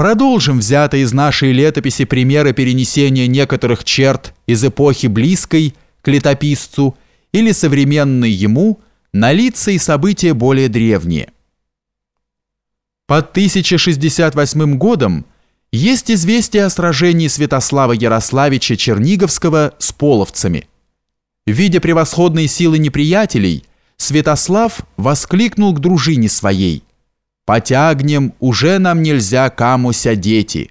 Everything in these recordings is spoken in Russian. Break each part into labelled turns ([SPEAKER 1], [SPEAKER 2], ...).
[SPEAKER 1] Продолжим взятые из нашей летописи примеры перенесения некоторых черт из эпохи близкой к летописцу или современной ему на лица и события более древние. Под 1068 годом есть известие о сражении Святослава Ярославича Черниговского с половцами. Видя превосходные силы неприятелей, Святослав воскликнул к дружине своей «Потягнем, уже нам нельзя камуся дети».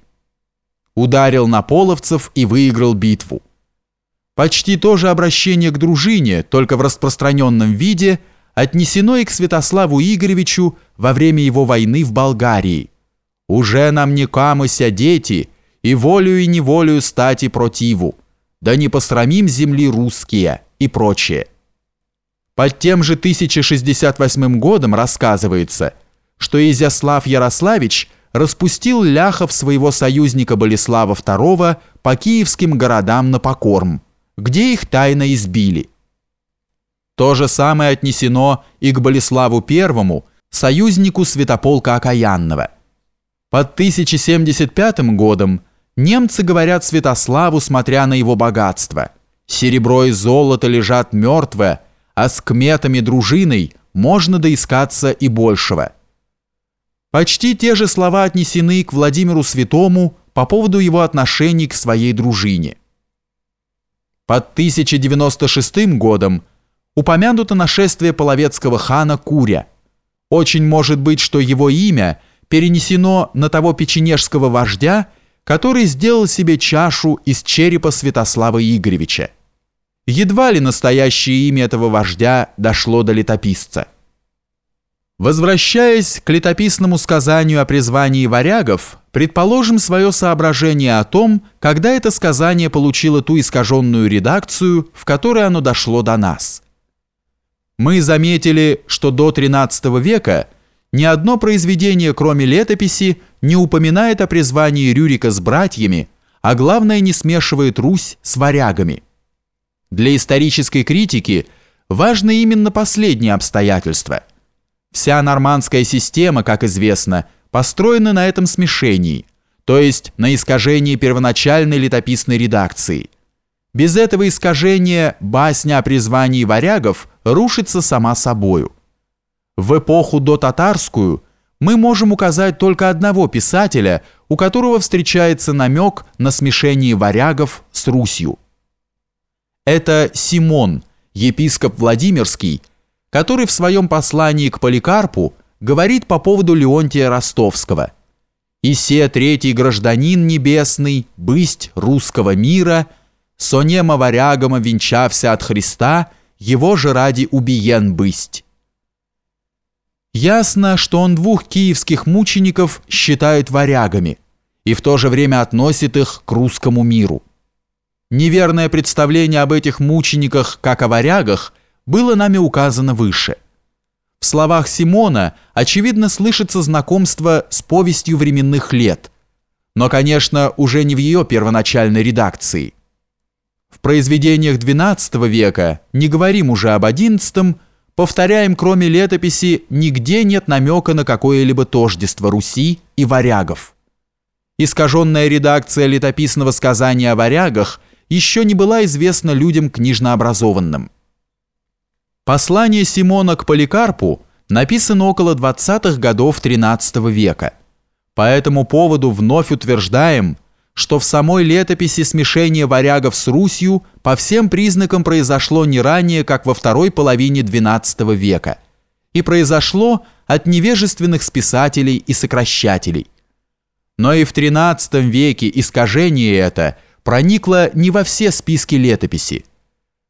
[SPEAKER 1] Ударил на половцев и выиграл битву. Почти то же обращение к дружине, только в распространенном виде, отнесено и к Святославу Игоревичу во время его войны в Болгарии. «Уже нам не камуся дети, и волею и неволею стати противу, да не посрамим земли русские» и прочее. Под тем же 1068 годом рассказывается, что Изяслав Ярославич распустил ляхов своего союзника Болеслава II по киевским городам на покорм, где их тайно избили. То же самое отнесено и к Болеславу I, союзнику Святополка Окаянного. Под 1075 годом немцы говорят Святославу, смотря на его богатство. Серебро и золото лежат мертвые, а с кметами дружиной можно доискаться и большего. Почти те же слова отнесены к Владимиру Святому по поводу его отношений к своей дружине. Под 1096 годом упомянуто нашествие половецкого хана Куря. Очень может быть, что его имя перенесено на того печенежского вождя, который сделал себе чашу из черепа Святослава Игоревича. Едва ли настоящее имя этого вождя дошло до летописца. Возвращаясь к летописному сказанию о призвании варягов, предположим свое соображение о том, когда это сказание получило ту искаженную редакцию, в которой оно дошло до нас. Мы заметили, что до XIII века ни одно произведение, кроме летописи, не упоминает о призвании Рюрика с братьями, а главное не смешивает Русь с варягами – для исторической критики важно именно последнее обстоятельство. Вся нормандская система, как известно, построена на этом смешении, то есть на искажении первоначальной летописной редакции. Без этого искажения басня о призвании варягов рушится сама собою. В эпоху до-татарскую мы можем указать только одного писателя, у которого встречается намек на смешение варягов с Русью. Это Симон, епископ Владимирский, который в своем послании к Поликарпу говорит по поводу Леонтия Ростовского. «И се третий гражданин небесный, бысть русского мира, сонема варягома венчався от Христа, его же ради убиен бысть». Ясно, что он двух киевских мучеников считает варягами и в то же время относит их к русскому миру. Неверное представление об этих мучениках, как о варягах, было нами указано выше. В словах Симона, очевидно, слышится знакомство с повестью временных лет, но, конечно, уже не в ее первоначальной редакции. В произведениях XII века, не говорим уже об XI, повторяем, кроме летописи, нигде нет намека на какое-либо тождество Руси и варягов. Искаженная редакция летописного сказания о варягах – еще не была известна людям книжнообразованным. Послание Симона к Поликарпу написано около 20-х годов XIII века. По этому поводу вновь утверждаем, что в самой летописи смешение варягов с Русью по всем признакам произошло не ранее, как во второй половине XII века, и произошло от невежественных списателей и сокращателей. Но и в XIII веке искажение это – проникла не во все списки летописи.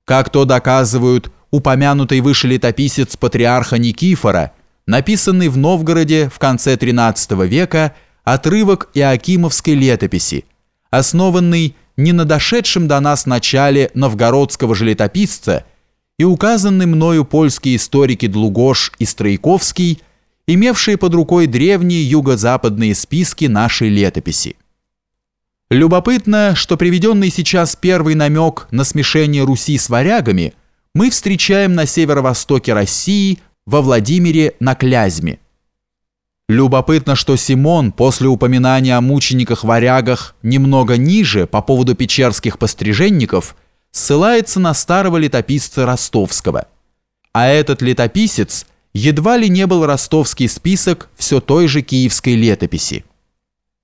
[SPEAKER 1] Как то доказывают упомянутый выше летописец патриарха Никифора, написанный в Новгороде в конце XIII века отрывок Иакимовской летописи, основанный не на дошедшем до нас начале новгородского же летописца и указанный мною польские историки Длугош и Стройковский, имевшие под рукой древние юго-западные списки нашей летописи. Любопытно, что приведенный сейчас первый намек на смешение Руси с варягами мы встречаем на северо-востоке России, во Владимире на Клязьме. Любопытно, что Симон после упоминания о мучениках-варягах немного ниже по поводу печерских постриженников ссылается на старого летописца Ростовского. А этот летописец едва ли не был ростовский список все той же киевской летописи.